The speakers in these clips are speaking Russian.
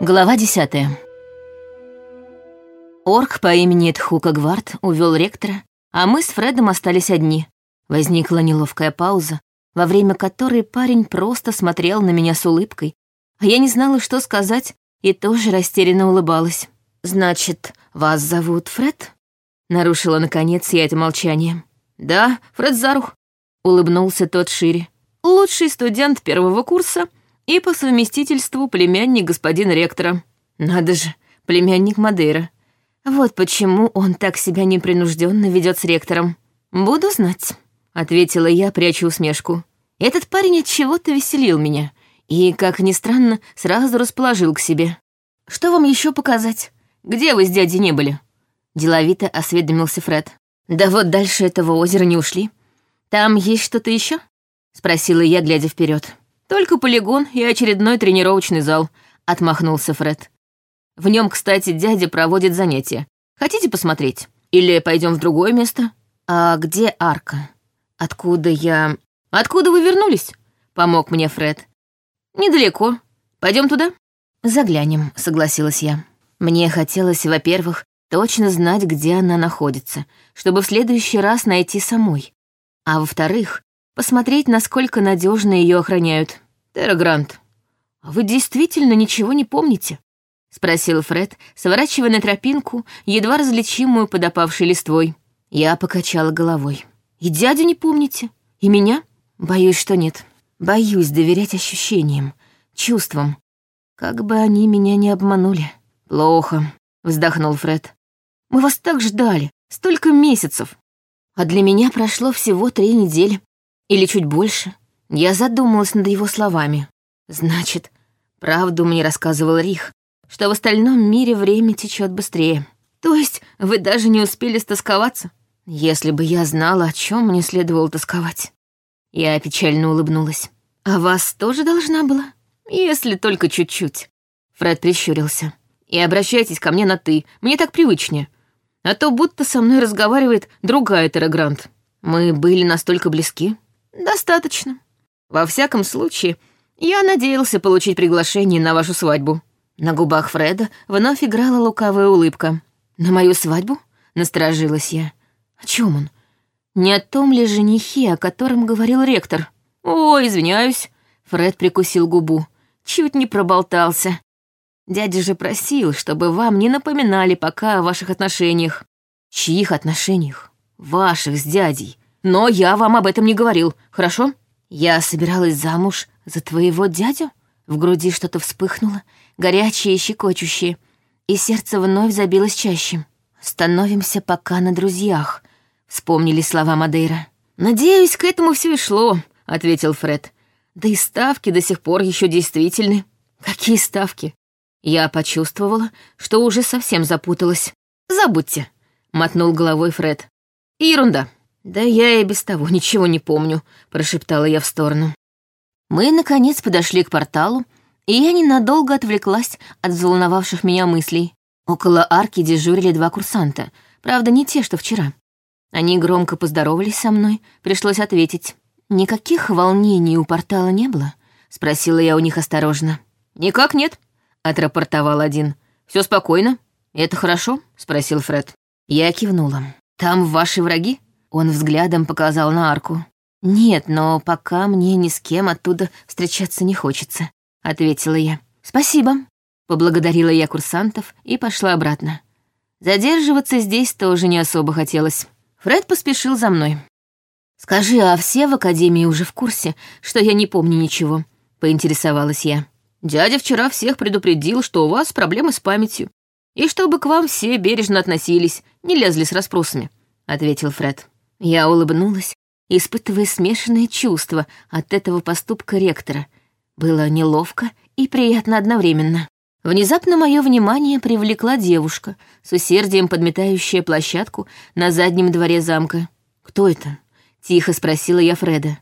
Глава десятая. Орк по имени Тхука Гвард увел ректора, а мы с Фредом остались одни. Возникла неловкая пауза, во время которой парень просто смотрел на меня с улыбкой, а я не знала, что сказать, и тоже растерянно улыбалась. «Значит, вас зовут Фред?» Нарушила, наконец, я это молчание. «Да, Фред Зарух», — улыбнулся тот шире. «Лучший студент первого курса и по совместительству племянник господина ректора. Надо же, племянник Мадейра. Вот почему он так себя непринужденно ведет с ректором. Буду знать, ответила я, пряча усмешку. Этот парень от чего-то веселил меня и, как ни странно, сразу расположил к себе. Что вам еще показать? Где вы с дядей не были? Деловито осведомился Фред. Да вот дальше этого озера не ушли. Там есть что-то еще? спросила я, глядя вперед. Только полигон и очередной тренировочный зал, отмахнулся Фред. В нем, кстати, дядя проводит занятия. Хотите посмотреть? Или пойдем в другое место? А где арка? Откуда я... Откуда вы вернулись? Помог мне Фред. Недалеко. Пойдем туда? Заглянем, согласилась я. Мне хотелось, во-первых, точно знать, где она находится, чтобы в следующий раз найти самой. А во-вторых, посмотреть, насколько надежно ее охраняют. Терра Грант, а вы действительно ничего не помните? — спросил Фред, сворачивая на тропинку, едва различимую под опавшей листвой. Я покачала головой. «И дядю не помните? И меня? Боюсь, что нет. Боюсь доверять ощущениям, чувствам. Как бы они меня не обманули». «Плохо», — вздохнул Фред. «Мы вас так ждали, столько месяцев. А для меня прошло всего три недели. Или чуть больше». Я задумалась над его словами. «Значит, правду мне рассказывал Рих, что в остальном мире время течет быстрее. То есть вы даже не успели стосковаться? Если бы я знала, о чем мне следовало тосковать. Я печально улыбнулась. А вас тоже должна была? Если только чуть-чуть. Фред прищурился. И обращайтесь ко мне на «ты», мне так привычнее. А то будто со мной разговаривает другая Террагрант. Мы были настолько близки? Достаточно. Во всяком случае, я надеялся получить приглашение на вашу свадьбу. На губах Фреда вновь играла лукавая улыбка. «На мою свадьбу?» — насторожилась я. «О чем он? Не о том ли женихе, о котором говорил ректор?» «О, извиняюсь», — Фред прикусил губу. «Чуть не проболтался. Дядя же просил, чтобы вам не напоминали пока о ваших отношениях». «Чьих отношениях?» «Ваших с дядей. Но я вам об этом не говорил, хорошо?» «Я собиралась замуж за твоего дядю?» В груди что-то вспыхнуло, горячее и щекочущее, и сердце вновь забилось чаще. «Становимся пока на друзьях», — вспомнили слова Мадейра. «Надеюсь, к этому все и шло», — ответил Фред. «Да и ставки до сих пор еще действительны». «Какие ставки?» Я почувствовала, что уже совсем запуталась. «Забудьте», — мотнул головой Фред. «Ерунда». «Да я и без того ничего не помню», — прошептала я в сторону. Мы, наконец, подошли к порталу, и я ненадолго отвлеклась от взволновавших меня мыслей. Около арки дежурили два курсанта, правда, не те, что вчера. Они громко поздоровались со мной, пришлось ответить. «Никаких волнений у портала не было?» — спросила я у них осторожно. «Никак нет», — отрапортовал один. Все спокойно. Это хорошо?» — спросил Фред. Я кивнула. «Там ваши враги?» Он взглядом показал на арку. «Нет, но пока мне ни с кем оттуда встречаться не хочется. — ответила я. «Спасибо», — поблагодарила я курсантов и пошла обратно. Задерживаться здесь тоже не особо хотелось. Фред поспешил за мной. «Скажи, а все в академии уже в курсе, что я не помню ничего?» — поинтересовалась я. «Дядя вчера всех предупредил, что у вас проблемы с памятью, и чтобы к вам все бережно относились, не лезли с расспросами», — ответил Фред. Я улыбнулась, испытывая смешанные чувства от этого поступка ректора — было неловко и приятно одновременно. Внезапно мое внимание привлекла девушка, с усердием подметающая площадку на заднем дворе замка. «Кто это?» — тихо спросила я Фреда.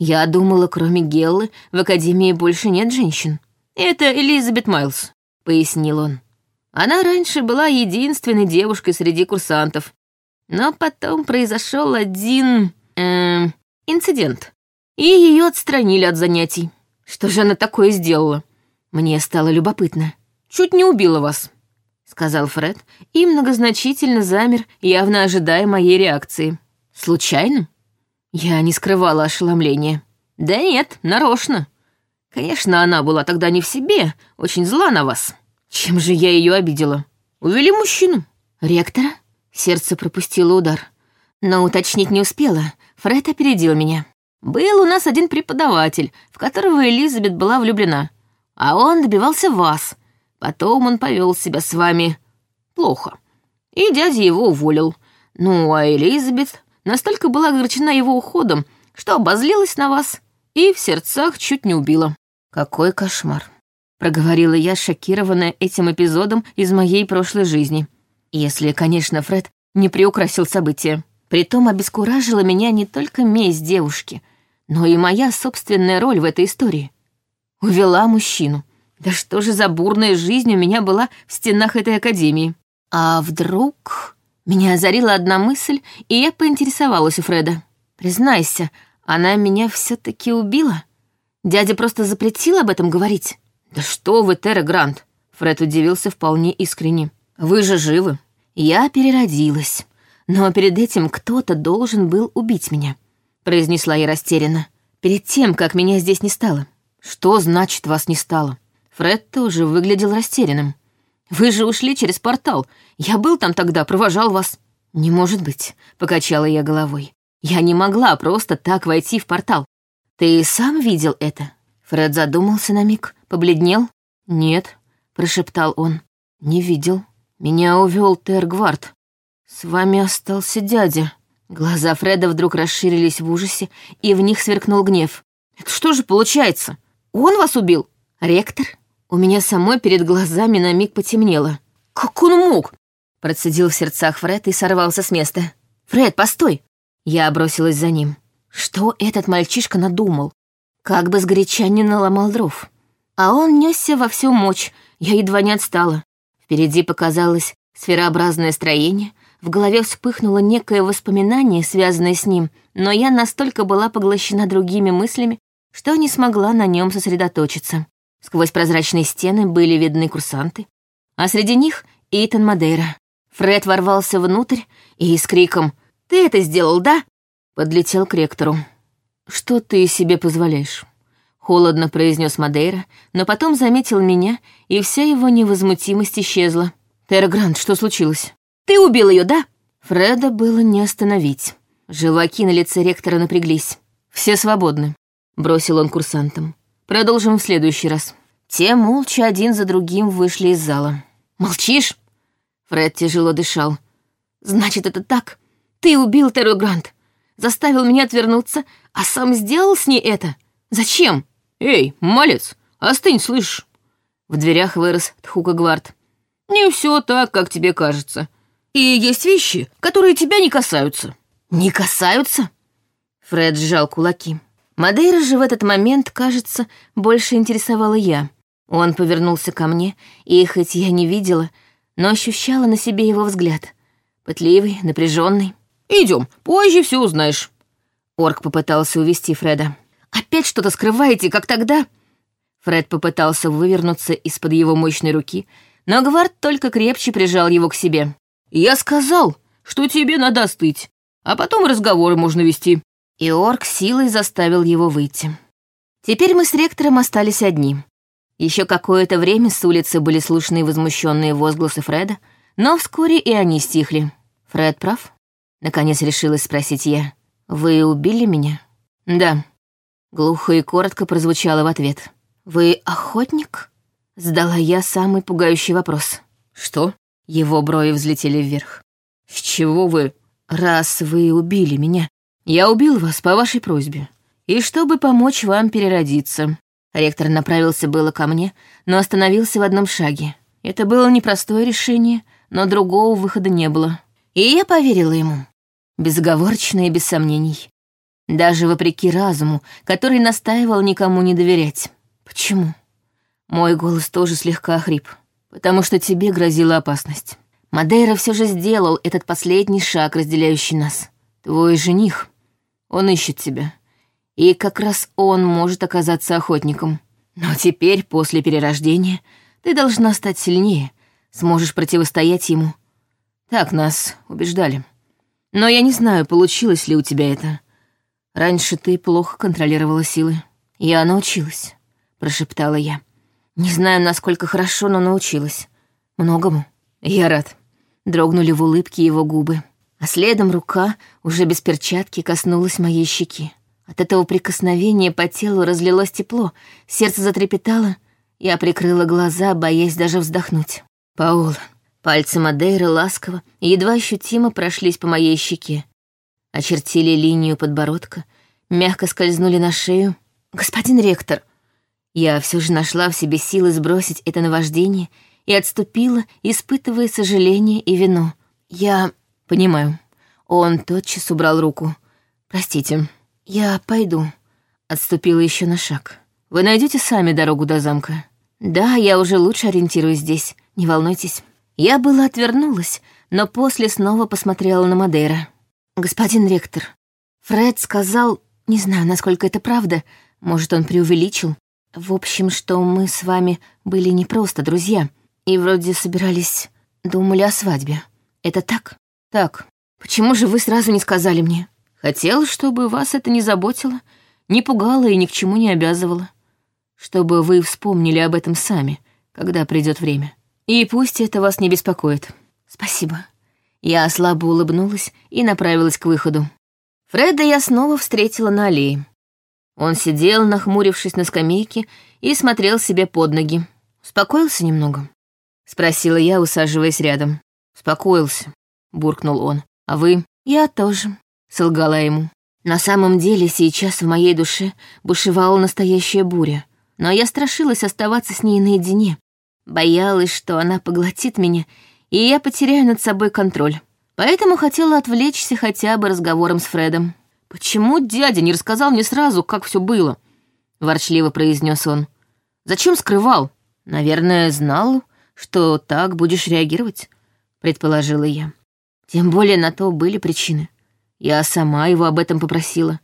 «Я думала, кроме Геллы, в Академии больше нет женщин». «Это Элизабет Майлз», — пояснил он. «Она раньше была единственной девушкой среди курсантов. Но потом произошел один... Эм, инцидент. И ее отстранили от занятий. Что же она такое сделала? Мне стало любопытно. чуть не убила вас», — сказал Фред и многозначительно замер, явно ожидая моей реакции. «Случайно?» Я не скрывала ошеломления. «Да нет, нарочно. Конечно, она была тогда не в себе, очень зла на вас. Чем же я ее обидела? Увели мужчину». «Ректора?» Сердце пропустило удар. Но уточнить не успела. Фред опередил меня. «Был у нас один преподаватель, в которого Элизабет была влюблена. А он добивался вас. Потом он повел себя с вами плохо. И дядя его уволил. Ну, а Элизабет настолько была огорчена его уходом, что обозлилась на вас и в сердцах чуть не убила. Какой кошмар. Проговорила я, шокированная этим эпизодом из моей прошлой жизни. Если, конечно, Фред не приукрасил события. Притом обескуражила меня не только месть девушки, но и моя собственная роль в этой истории. Увела мужчину. Да что же за бурная жизнь у меня была в стенах этой академии? А вдруг... Меня озарила одна мысль, и я поинтересовалась у Фреда. «Признайся, она меня все таки убила? Дядя просто запретил об этом говорить?» «Да что вы, Терра Грант!» Фред удивился вполне искренне. «Вы же живы!» Я переродилась. Но перед этим кто-то должен был убить меня, произнесла я растерянно. Перед тем, как меня здесь не стало. Что значит вас не стало? Фред тоже выглядел растерянным. Вы же ушли через портал. Я был там тогда, провожал вас. Не может быть, покачала я головой. Я не могла просто так войти в портал. Ты сам видел это? Фред задумался на миг, побледнел. Нет, прошептал он. Не видел. Меня увел Тергвард. С вами остался дядя. Глаза Фреда вдруг расширились в ужасе, и в них сверкнул гнев. Это что же получается? Он вас убил? Ректор? У меня самой перед глазами на миг потемнело. Как он мог? Процедил в сердцах Фред и сорвался с места. «Фред, постой!» Я бросилась за ним. Что этот мальчишка надумал? Как бы сгоряча не наломал дров. А он несся во всю мощь, я едва не отстала. Впереди показалось сферообразное строение, в голове вспыхнуло некое воспоминание, связанное с ним, но я настолько была поглощена другими мыслями, что не смогла на нем сосредоточиться. Сквозь прозрачные стены были видны курсанты, а среди них — Итан Мадейра. Фред ворвался внутрь и с криком «Ты это сделал, да?» подлетел к ректору. «Что ты себе позволяешь?» Холодно произнес Мадейра, но потом заметил меня, и вся его невозмутимость исчезла. «Террагрант, что случилось?» «Ты убил ее, да?» Фреда было не остановить. Желваки на лице ректора напряглись. «Все свободны», — бросил он курсантам. «Продолжим в следующий раз». Те молча один за другим вышли из зала. «Молчишь?» Фред тяжело дышал. «Значит, это так? Ты убил Терру Грант, заставил меня отвернуться, а сам сделал с ней это? Зачем?» «Эй, малец, остынь, слышишь?» В дверях вырос Тхука Гвард. «Не все так, как тебе кажется. И есть вещи, которые тебя не касаются». «Не касаются?» Фред сжал кулаки. Мадейра же в этот момент, кажется, больше интересовала я. Он повернулся ко мне, и хоть я не видела, но ощущала на себе его взгляд. Пытливый, напряженный. Идем, позже все узнаешь. Орк попытался увести Фреда. Опять что-то скрываете, как тогда?» Фред попытался вывернуться из-под его мощной руки, но Гвард только крепче прижал его к себе. «Я сказал, что тебе надо остыть, а потом разговоры можно вести». И орк силой заставил его выйти. Теперь мы с ректором остались одни. Еще какое-то время с улицы были слышны возмущенные возгласы Фреда, но вскоре и они стихли. «Фред прав?» — наконец решилась спросить я. «Вы убили меня?» «Да», Глухо и коротко прозвучало в ответ. «Вы охотник?» Сдала я самый пугающий вопрос. «Что?» Его брови взлетели вверх. «С чего вы?» «Раз вы убили меня, я убил вас по вашей просьбе. И чтобы помочь вам переродиться». Ректор направился было ко мне, но остановился в одном шаге. Это было непростое решение, но другого выхода не было. И я поверила ему. Безоговорочно и без сомнений. Даже вопреки разуму, который настаивал никому не доверять. Почему? Мой голос тоже слегка охрип. Потому что тебе грозила опасность. Мадейра все же сделал этот последний шаг, разделяющий нас. Твой жених. Он ищет тебя. И как раз он может оказаться охотником. Но теперь, после перерождения, Ты должна стать сильнее, сможешь противостоять ему. Так нас убеждали. Но я не знаю, получилось ли у тебя это. Раньше ты плохо контролировала силы. Я научилась, прошептала я. Не знаю, насколько хорошо, но научилась. Многому. Я рад. Дрогнули в улыбке его губы. А следом рука, уже без перчатки, коснулась моей щеки. От этого прикосновения по телу разлилось тепло, сердце затрепетало, я прикрыла глаза, боясь даже вздохнуть. Паул, пальцы Мадейры ласково и едва ощутимо прошлись по моей щеке. Очертили линию подбородка, мягко скользнули на шею. «Господин ректор!» Я все же нашла в себе силы сбросить это наваждение и отступила, испытывая сожаление и вину. Я понимаю. Он тотчас убрал руку. Простите, я пойду. Отступила еще на шаг. Вы найдете сами дорогу до замка. Да, я уже лучше ориентируюсь здесь. Не волнуйтесь. Я была отвернулась, но после снова посмотрела на Мадейра. Господин ректор, Фред сказал, не знаю, насколько это правда, может, он преувеличил, в общем, что мы с вами были не просто друзья. И вроде собирались... Думали о свадьбе. Это так? Так. Почему же вы сразу не сказали мне? Хотел, чтобы вас это не заботило, не пугало и ни к чему не обязывало. Чтобы вы вспомнили об этом сами, когда придет время. И пусть это вас не беспокоит. Спасибо. Я слабо улыбнулась и направилась к выходу. Фреда я снова встретила на аллее. Он сидел, нахмурившись на скамейке, и смотрел себе под ноги. «Успокоился немного?» — спросила я, усаживаясь рядом. «Успокоился», — буркнул он. «А вы?» «Я тоже», — солгала ему. На самом деле сейчас в моей душе бушевала настоящая буря, но я страшилась оставаться с ней наедине. Боялась, что она поглотит меня, и я потеряю над собой контроль. Поэтому хотела отвлечься хотя бы разговором с Фредом. «Почему дядя не рассказал мне сразу, как все было?» — ворчливо произнес он. «Зачем скрывал? Наверное, знал, что так будешь реагировать», — предположила я. Тем более на то были причины. Я сама его об этом попросила.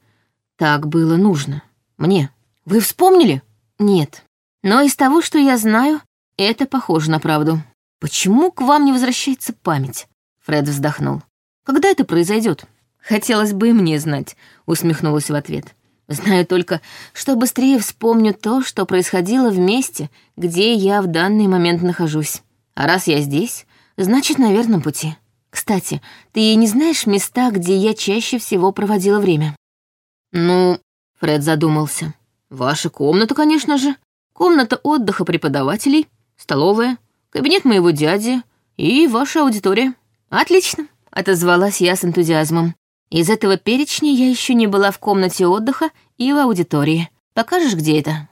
Так было нужно. Мне. Вы вспомнили? Нет. Но из того, что я знаю, это похоже на правду. Почему к вам не возвращается память? Фред вздохнул. Когда это произойдет? «Хотелось бы и мне знать», — усмехнулась в ответ. «Знаю только, что быстрее вспомню то, что происходило в месте, где я в данный момент нахожусь. А раз я здесь, значит, на верном пути. Кстати, ты не знаешь места, где я чаще всего проводила время?» «Ну...» — Фред задумался. «Ваша комната, конечно же. Комната отдыха преподавателей, столовая, кабинет моего дяди и ваша аудитория». «Отлично», — отозвалась я с энтузиазмом. Из этого перечня я еще не была в комнате отдыха и в аудитории. Покажешь, где это?»